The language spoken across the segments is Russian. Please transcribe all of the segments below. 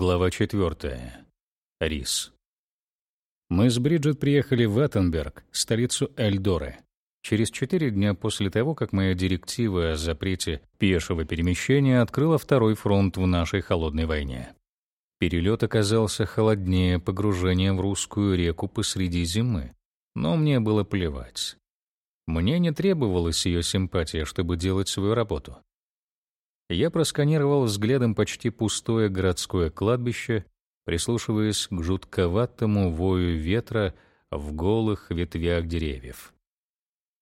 Глава четвертая. Рис. Мы с Бриджит приехали в Аттенберг, столицу Эльдоры, через четыре дня после того, как моя директива о запрете пешего перемещения открыла второй фронт в нашей холодной войне. Перелет оказался холоднее погружения в русскую реку посреди зимы, но мне было плевать. Мне не требовалась ее симпатия, чтобы делать свою работу. Я просканировал взглядом почти пустое городское кладбище, прислушиваясь к жутковатому вою ветра в голых ветвях деревьев.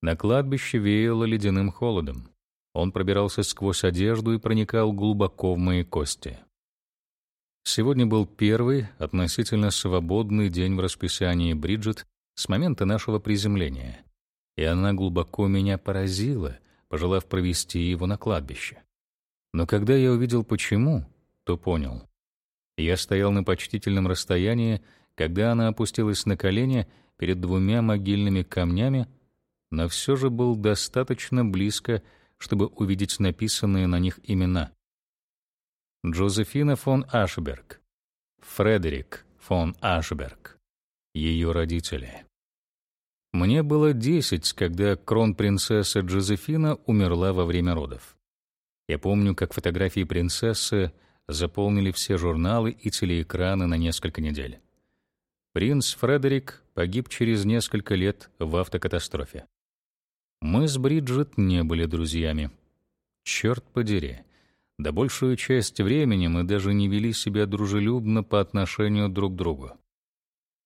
На кладбище веяло ледяным холодом. Он пробирался сквозь одежду и проникал глубоко в мои кости. Сегодня был первый, относительно свободный день в расписании Бриджит с момента нашего приземления, и она глубоко меня поразила, пожелав провести его на кладбище. Но когда я увидел почему, то понял. Я стоял на почтительном расстоянии, когда она опустилась на колени перед двумя могильными камнями, но все же был достаточно близко, чтобы увидеть написанные на них имена. Джозефина фон Ашберг, Фредерик фон Ашберг, ее родители. Мне было десять, когда кронпринцесса Джозефина умерла во время родов. Я помню, как фотографии принцессы заполнили все журналы и телеэкраны на несколько недель. Принц Фредерик погиб через несколько лет в автокатастрофе. Мы с Бриджит не были друзьями. Черт подери, да большую часть времени мы даже не вели себя дружелюбно по отношению друг к другу.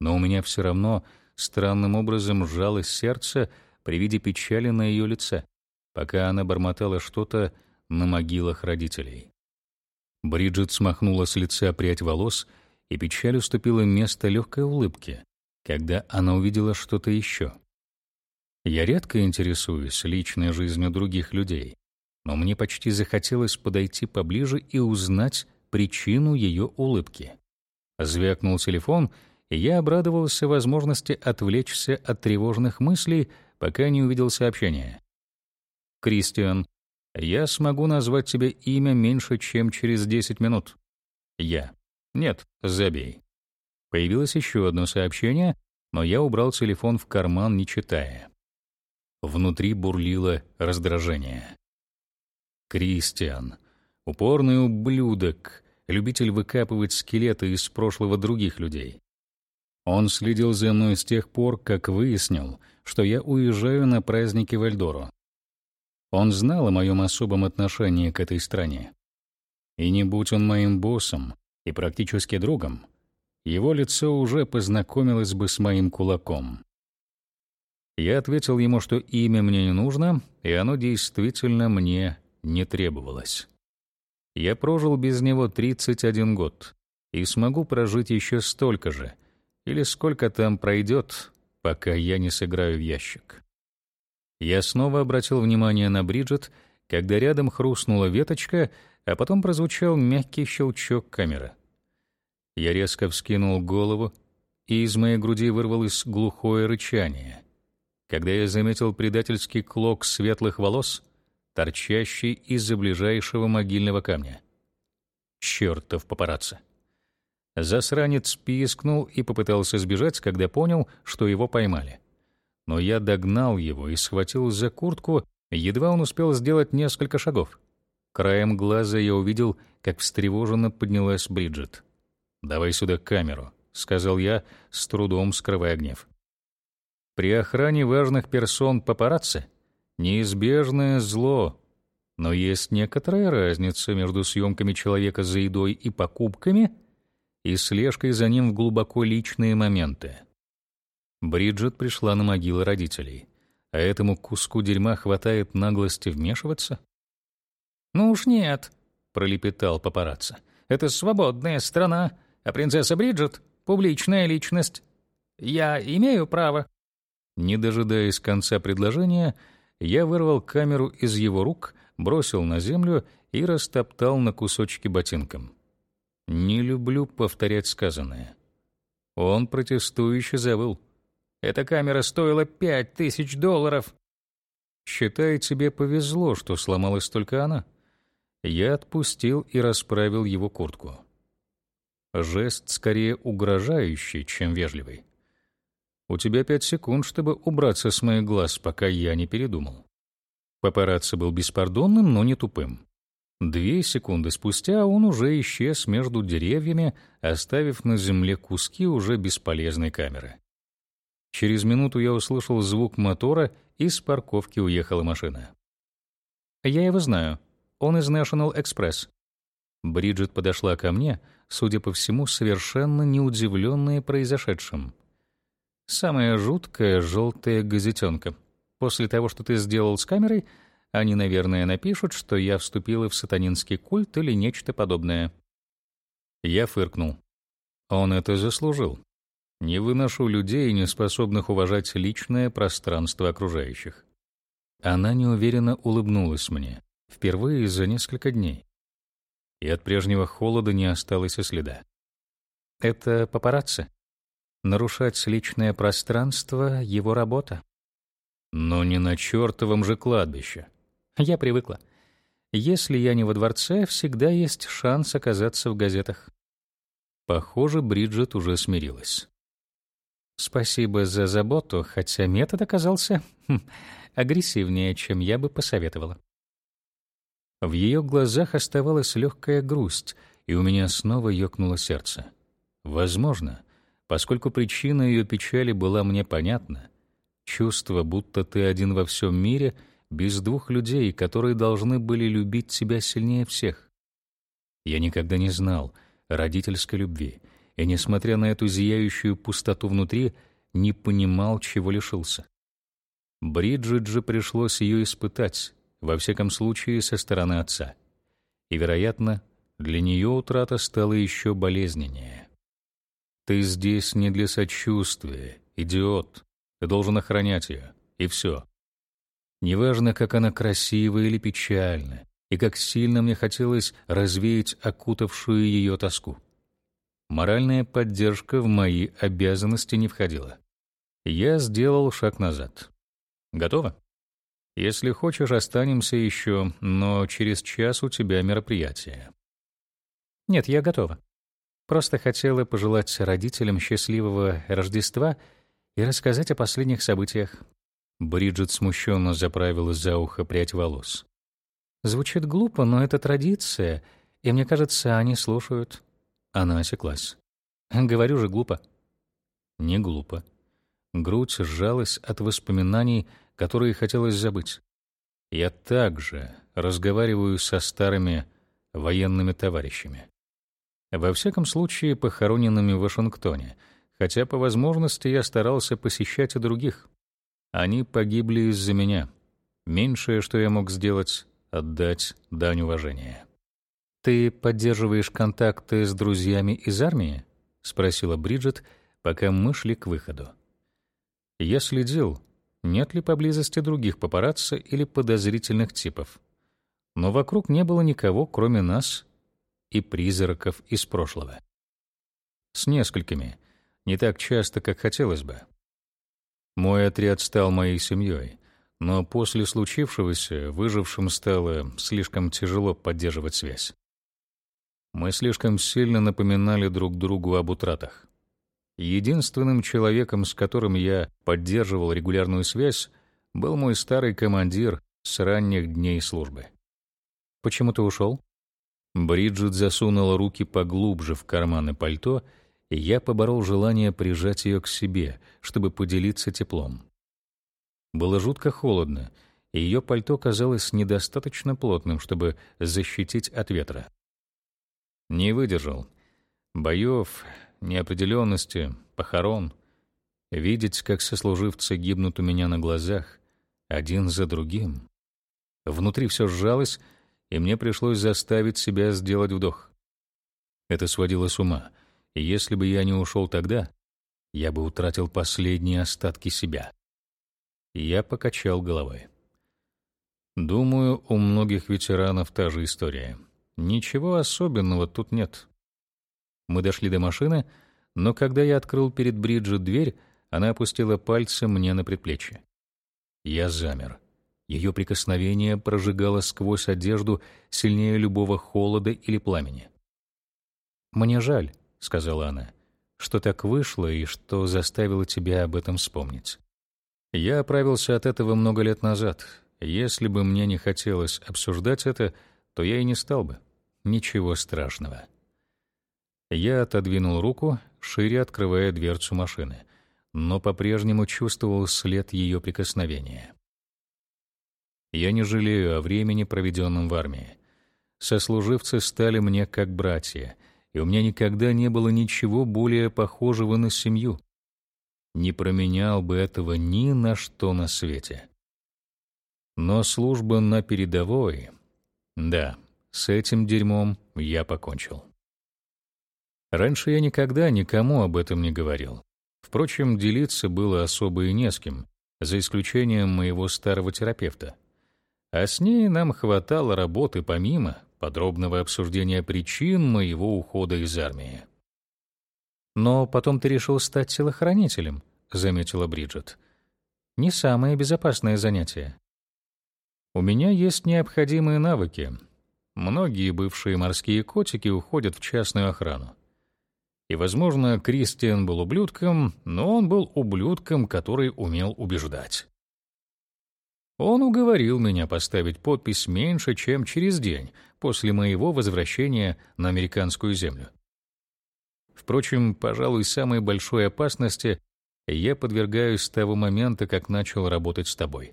Но у меня все равно странным образом сжалось сердце при виде печали на ее лице, пока она бормотала что-то на могилах родителей. Бриджит смахнула с лица прядь волос, и печаль уступила место легкой улыбке, когда она увидела что-то еще. Я редко интересуюсь личной жизнью других людей, но мне почти захотелось подойти поближе и узнать причину ее улыбки. Звякнул телефон, и я обрадовался возможности отвлечься от тревожных мыслей, пока не увидел сообщение. «Кристиан, я смогу назвать тебе имя меньше, чем через 10 минут. Я. Нет, забей. Появилось еще одно сообщение, но я убрал телефон в карман, не читая. Внутри бурлило раздражение. Кристиан, упорный ублюдок, любитель выкапывать скелеты из прошлого других людей. Он следил за мной с тех пор, как выяснил, что я уезжаю на праздники в Эльдору. Он знал о моем особом отношении к этой стране. И не будь он моим боссом и практически другом, его лицо уже познакомилось бы с моим кулаком. Я ответил ему, что имя мне не нужно, и оно действительно мне не требовалось. Я прожил без него 31 год и смогу прожить еще столько же, или сколько там пройдет, пока я не сыграю в ящик. Я снова обратил внимание на Бриджит, когда рядом хрустнула веточка, а потом прозвучал мягкий щелчок камеры. Я резко вскинул голову, и из моей груди вырвалось глухое рычание, когда я заметил предательский клок светлых волос, торчащий из-за ближайшего могильного камня. Чёртов папарацци! Засранец пискнул и попытался сбежать, когда понял, что его поймали но я догнал его и схватил за куртку, едва он успел сделать несколько шагов. Краем глаза я увидел, как встревоженно поднялась Бриджит. «Давай сюда камеру», — сказал я, с трудом скрывая гнев. При охране важных персон папарацци неизбежное зло, но есть некоторая разница между съемками человека за едой и покупками и слежкой за ним в глубоко личные моменты. Бриджит пришла на могилы родителей, а этому куску дерьма хватает наглости вмешиваться? «Ну уж нет», — пролепетал папарацци. «Это свободная страна, а принцесса Бриджит — публичная личность. Я имею право». Не дожидаясь конца предложения, я вырвал камеру из его рук, бросил на землю и растоптал на кусочки ботинком. Не люблю повторять сказанное. Он протестующе завыл. Эта камера стоила пять тысяч долларов. Считай, тебе повезло, что сломалась только она. Я отпустил и расправил его куртку. Жест скорее угрожающий, чем вежливый. У тебя пять секунд, чтобы убраться с моих глаз, пока я не передумал. Папарацци был беспардонным, но не тупым. Две секунды спустя он уже исчез между деревьями, оставив на земле куски уже бесполезной камеры. Через минуту я услышал звук мотора, и с парковки уехала машина. «Я его знаю. Он из National Express». Бриджит подошла ко мне, судя по всему, совершенно не удивленная произошедшим. Самая жуткая желтая газетенка. После того, что ты сделал с камерой, они, наверное, напишут, что я вступила в сатанинский культ или нечто подобное. Я фыркнул. Он это заслужил. Не выношу людей, не способных уважать личное пространство окружающих. Она неуверенно улыбнулась мне, впервые за несколько дней. И от прежнего холода не осталось и следа. Это папарацци. Нарушать личное пространство — его работа. Но не на чертовом же кладбище. Я привыкла. Если я не во дворце, всегда есть шанс оказаться в газетах. Похоже, Бриджит уже смирилась. Спасибо за заботу, хотя метод оказался хм, агрессивнее, чем я бы посоветовала. В ее глазах оставалась легкая грусть, и у меня снова ёкнуло сердце. Возможно, Поскольку причина ее печали была мне понятна, чувство, будто ты один во всем мире, без двух людей, которые должны были любить тебя сильнее всех. Я никогда не знал родительской любви, и, несмотря на эту зияющую пустоту внутри, не понимал, чего лишился. Бриджит же пришлось ее испытать, во всяком случае, со стороны отца. И, вероятно, для нее утрата стала еще болезненнее. Ты здесь не для сочувствия, идиот. Ты должен охранять ее, и все. Неважно, как она красива или печальна, и как сильно мне хотелось развеять окутавшую ее тоску. Моральная поддержка в мои обязанности не входила. Я сделал шаг назад. Готово? Если хочешь, останемся еще, но через час у тебя мероприятие. Нет, я готова. Просто хотела пожелать родителям счастливого Рождества и рассказать о последних событиях. Бриджит смущенно заправила за ухо прядь волос. Звучит глупо, но это традиция, и мне кажется, они слушают. Она осеклась. Говорю же глупо. Не глупо. Грудь сжалась от воспоминаний, которые хотелось забыть. Я также разговариваю со старыми военными товарищами. Во всяком случае, похороненными в Вашингтоне, хотя по возможности я старался посещать и других. Они погибли из-за меня. Меньшее, что я мог сделать — отдать дань уважения. «Ты поддерживаешь контакты с друзьями из армии?» — спросила Бриджит, пока мы шли к выходу. Я следил, нет ли поблизости других папарацци или подозрительных типов. Но вокруг не было никого, кроме нас и призраков из прошлого. С несколькими, не так часто, как хотелось бы. Мой отряд стал моей семьей, но после случившегося выжившим стало слишком тяжело поддерживать связь. Мы слишком сильно напоминали друг другу об утратах. Единственным человеком, с которым я поддерживал регулярную связь, был мой старый командир с ранних дней службы. «Почему ты ушел?» Бриджит засунула руки поглубже в карманы пальто, и я поборол желание прижать ее к себе, чтобы поделиться теплом. Было жутко холодно, и ее пальто казалось недостаточно плотным, чтобы защитить от ветра. Не выдержал. Боев, неопределенности, похорон. Видеть, как сослуживцы гибнут у меня на глазах, один за другим. Внутри все сжалось, и мне пришлось заставить себя сделать вдох. Это сводило с ума, и если бы я не ушел тогда, я бы утратил последние остатки себя. Я покачал головой. Думаю, у многих ветеранов та же история. Ничего особенного тут нет. Мы дошли до машины, но когда я открыл перед Бриджит дверь, она опустила пальцы мне на предплечье. Я замер. Ее прикосновение прожигало сквозь одежду сильнее любого холода или пламени. «Мне жаль», сказала она. «Что так вышло и что заставило тебя об этом вспомнить?» «Я оправился от этого много лет назад. Если бы мне не хотелось обсуждать это, то я и не стал бы. Ничего страшного». Я отодвинул руку, шире открывая дверцу машины, но по-прежнему чувствовал след ее прикосновения. Я не жалею о времени, проведенном в армии. Сослуживцы стали мне как братья, и у меня никогда не было ничего более похожего на семью. Не променял бы этого ни на что на свете. Но служба на передовой... Да, с этим дерьмом я покончил. Раньше я никогда никому об этом не говорил. Впрочем, делиться было особо и не с кем, за исключением моего старого терапевта. А с ней нам хватало работы помимо подробного обсуждения причин моего ухода из армии. «Но потом ты решил стать телохранителем», — заметила Бриджит. «Не самое безопасное занятие». «У меня есть необходимые навыки. Многие бывшие морские котики уходят в частную охрану. И, возможно, Кристиан был ублюдком, но он был ублюдком, который умел убеждать. Он уговорил меня поставить подпись меньше, чем через день после моего возвращения на американскую землю. Впрочем, пожалуй, самой большой опасности я подвергаюсь с того момента, как начал работать с тобой.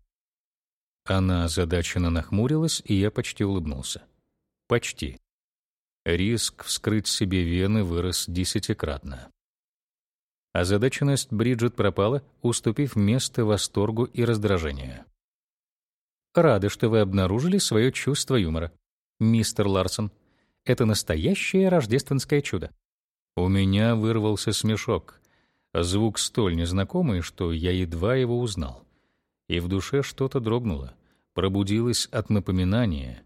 Она озадаченно нахмурилась, и я почти улыбнулся. Почти риск вскрыть себе вены вырос десятикратно. Озадаченность Бриджит пропала, уступив место восторгу и раздражению. «Рада, что вы обнаружили свое чувство юмора. Мистер Ларсон, это настоящее рождественское чудо». У меня вырвался смешок. Звук столь незнакомый, что я едва его узнал. И в душе что-то дрогнуло, пробудилось от напоминания,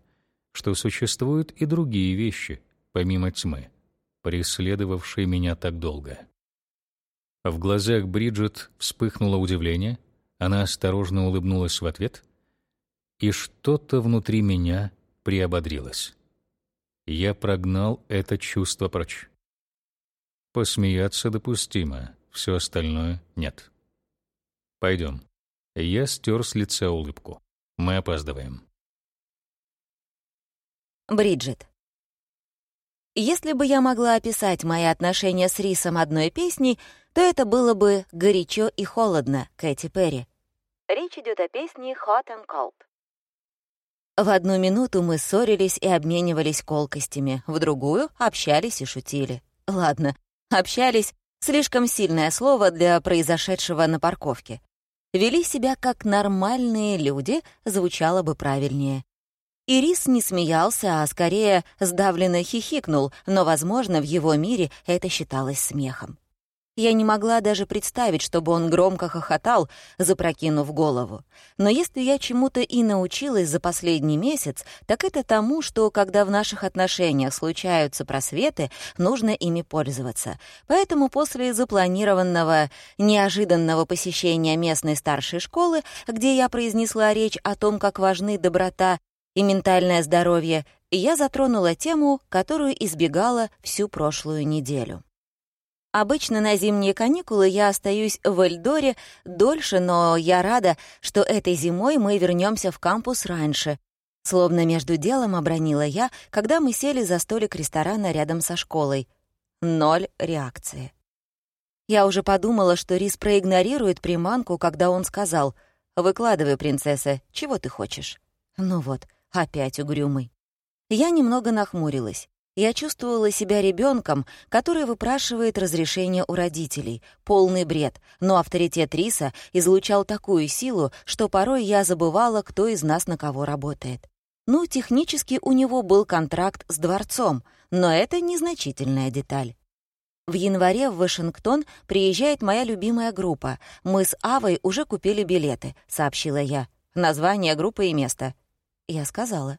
что существуют и другие вещи, помимо тьмы, преследовавшей меня так долго. В глазах Бриджит вспыхнуло удивление, она осторожно улыбнулась в ответ, и что-то внутри меня приободрилось. Я прогнал это чувство прочь. Посмеяться допустимо, все остальное — нет. Пойдем. Я стер с лица улыбку. Мы опаздываем. Бриджит. Если бы я могла описать мои отношения с Рисом одной песней, то это было бы «Горячо и холодно» Кэти Перри. Речь идет о песне «Hot and Cold». В одну минуту мы ссорились и обменивались колкостями, в другую — общались и шутили. Ладно, общались — слишком сильное слово для произошедшего на парковке. Вели себя как нормальные люди, звучало бы правильнее. Ирис не смеялся, а скорее сдавленно хихикнул, но, возможно, в его мире это считалось смехом. Я не могла даже представить, чтобы он громко хохотал, запрокинув голову. Но если я чему-то и научилась за последний месяц, так это тому, что, когда в наших отношениях случаются просветы, нужно ими пользоваться. Поэтому после запланированного неожиданного посещения местной старшей школы, где я произнесла речь о том, как важны доброта и ментальное здоровье, я затронула тему, которую избегала всю прошлую неделю. Обычно на зимние каникулы я остаюсь в Эльдоре дольше, но я рада, что этой зимой мы вернемся в кампус раньше. Словно между делом обронила я, когда мы сели за столик ресторана рядом со школой. Ноль реакции. Я уже подумала, что Рис проигнорирует приманку, когда он сказал «Выкладывай, принцесса, чего ты хочешь?» Ну вот, Опять угрюмый. Я немного нахмурилась. Я чувствовала себя ребенком, который выпрашивает разрешение у родителей. Полный бред, но авторитет Риса излучал такую силу, что порой я забывала, кто из нас на кого работает. Ну, технически у него был контракт с дворцом, но это незначительная деталь. В январе в Вашингтон приезжает моя любимая группа. Мы с Авой уже купили билеты, сообщила я. Название группы и место. Я сказала.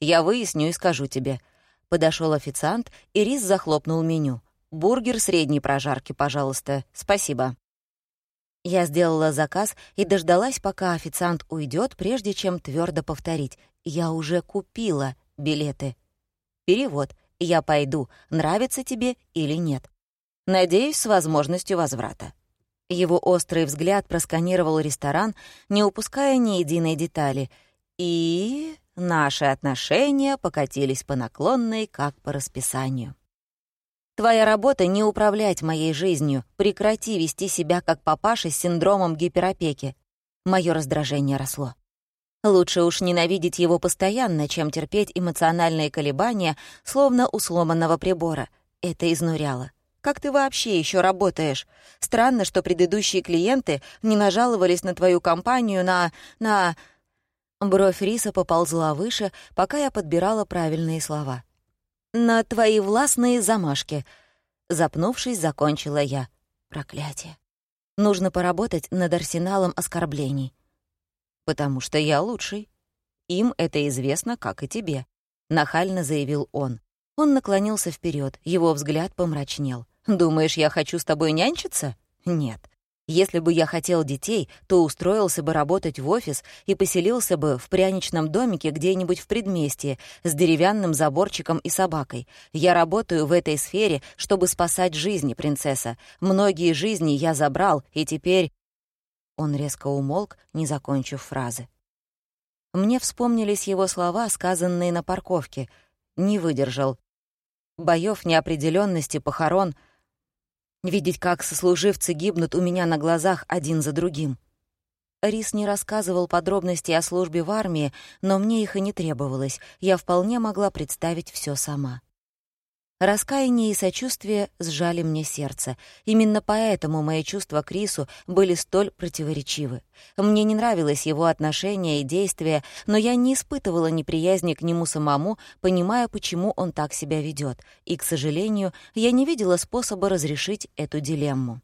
«Я выясню и скажу тебе». Подошел официант, и Рис захлопнул меню. «Бургер средней прожарки, пожалуйста. Спасибо». Я сделала заказ и дождалась, пока официант уйдет, прежде чем твердо повторить. «Я уже купила билеты». Перевод. «Я пойду, нравится тебе или нет». Надеюсь, с возможностью возврата». Его острый взгляд просканировал ресторан, не упуская ни единой детали. И наши отношения покатились по наклонной, как по расписанию. Твоя работа — не управлять моей жизнью. Прекрати вести себя как папаша с синдромом гиперопеки. Моё раздражение росло. Лучше уж ненавидеть его постоянно, чем терпеть эмоциональные колебания, словно у сломанного прибора. Это изнуряло. Как ты вообще еще работаешь? Странно, что предыдущие клиенты не нажаловались на твою компанию на... на... Бровь Риса поползла выше, пока я подбирала правильные слова на твои властные замашки». Запнувшись, закончила я. Проклятие. Нужно поработать над арсеналом оскорблений. «Потому что я лучший. Им это известно, как и тебе», — нахально заявил он. Он наклонился вперед, его взгляд помрачнел. «Думаешь, я хочу с тобой нянчиться? Нет. Если бы я хотел детей, то устроился бы работать в офис и поселился бы в пряничном домике где-нибудь в предместье с деревянным заборчиком и собакой. Я работаю в этой сфере, чтобы спасать жизни, принцесса. Многие жизни я забрал, и теперь...» Он резко умолк, не закончив фразы. Мне вспомнились его слова, сказанные на парковке. Не выдержал. Боёв неопределённости, похорон — Видеть, как сослуживцы гибнут у меня на глазах один за другим. Рис не рассказывал подробностей о службе в армии, но мне их и не требовалось. Я вполне могла представить все сама. Раскаяние и сочувствие сжали мне сердце. Именно поэтому мои чувства к Рису были столь противоречивы. Мне не нравилось его отношение и действия, но я не испытывала неприязни к нему самому, понимая, почему он так себя ведет. И, к сожалению, я не видела способа разрешить эту дилемму.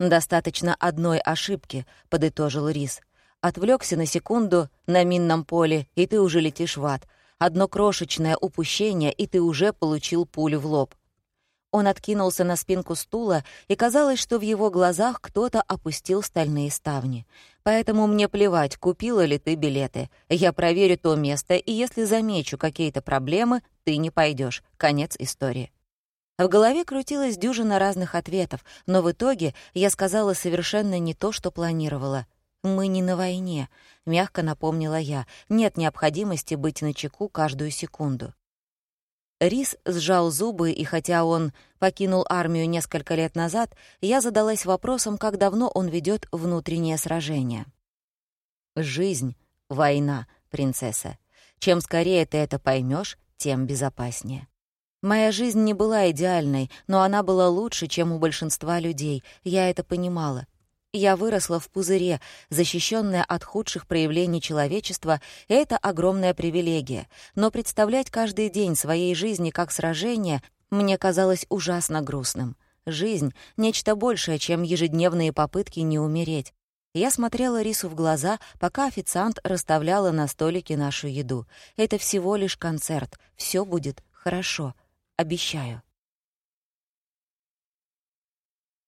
«Достаточно одной ошибки», — подытожил Рис. Отвлекся на секунду на минном поле, и ты уже летишь в ад. Одно крошечное упущение, и ты уже получил пулю в лоб. Он откинулся на спинку стула, и казалось, что в его глазах кто-то опустил стальные ставни. Поэтому мне плевать, купила ли ты билеты. Я проверю то место, и если замечу какие-то проблемы, ты не пойдешь. Конец истории. В голове крутилась дюжина разных ответов, но в итоге я сказала совершенно не то, что планировала. «Мы не на войне», — мягко напомнила я. «Нет необходимости быть начеку каждую секунду». Рис сжал зубы, и хотя он покинул армию несколько лет назад, я задалась вопросом, как давно он ведет внутреннее сражение. «Жизнь — война, принцесса. Чем скорее ты это поймешь, тем безопаснее». Моя жизнь не была идеальной, но она была лучше, чем у большинства людей. Я это понимала. Я выросла в пузыре, защищенная от худших проявлений человечества, это огромная привилегия. Но представлять каждый день своей жизни как сражение мне казалось ужасно грустным. Жизнь — нечто большее, чем ежедневные попытки не умереть. Я смотрела Рису в глаза, пока официант расставляла на столике нашу еду. Это всего лишь концерт. Все будет хорошо. Обещаю.